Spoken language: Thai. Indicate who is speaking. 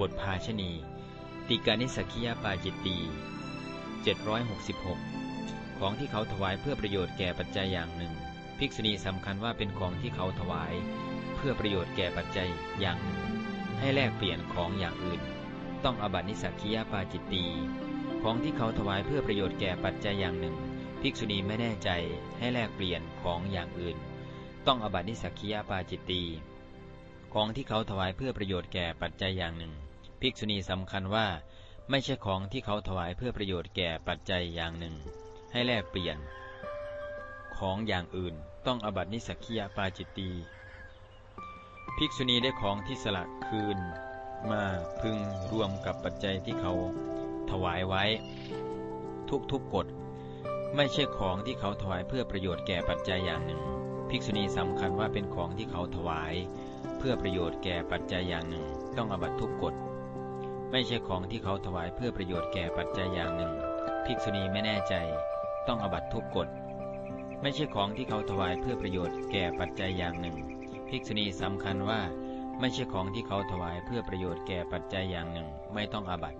Speaker 1: บทภาชณี ติกานิสักียปาจิตตี 766 ของที่เขาถวายเพื่อประโยชน์แก่ปัจจัยอย่างหนึ่ง ภิกษุณีสำคัญว่าเป็นของที่เขาถวาย เพื่อประโยชน์แก่ปัจจัยอย่างหนึ่ง ให้แลกเปลี่ยนของอย่างอื่น ต้องอบัตินิสักียปาจิตตี ของที่เขาถวายเพื่อประโยชน์แก่ปัจจัยอย่างหนึ่ง ภิกษุณีไม่แน่ใจให้แลกเปลี่ยนของอย่างอื่น ต้องอบัตินิสักียปาจิตตีของที่เขาถวายเพื่อประโยชน์แก่ปัจจัยอย่างหนึ่ง ภิกษุณีสำคัญว่า ไม่ใช่ของที่เขาถวายเพื่อประโยชน์แก่ปัจจัยอย่างหนึ่ง ให้แลกเปลี่ยน ของอย่างอื่นต้องอบัตินิสักคียปาจิตตีภิกษุณีได้ของที่สละคืน มาพึงรวมกับปัจจัยที่เขาถวายไว้ ทุกทุกกฎไม่ใช่ของที่เขาถวายเพื่อประโยชน์แก่ปัจจัยอย่างหนึ่ง ภิกษุณีสำคัญว่าเป็นของที่เขาถวาย เพื่อประโยชน์แก่ปัจจัยอย่างหนึ่ง ต้องอบัตทุกกฎ ไม่ใช่ของที่เขาถวายเพื่อประโยชน์แก่ปัจจัยอย่างหนึ่ง ภิกษุณีไม่แน่ใจ ต้องอบัตทุกกฎ ไม่ใช่ของที่เขาถวายเพื่อประโยชน์แก่ปัจจัยอย่างหนึ่ง ภิกษุณีสำคัญว่า ไม่ใช่ของที่เขาถวายเพื่อประโยชน์แก่ปัจจัยอย่างหนึ่ง ไม่ต้องอาบัติ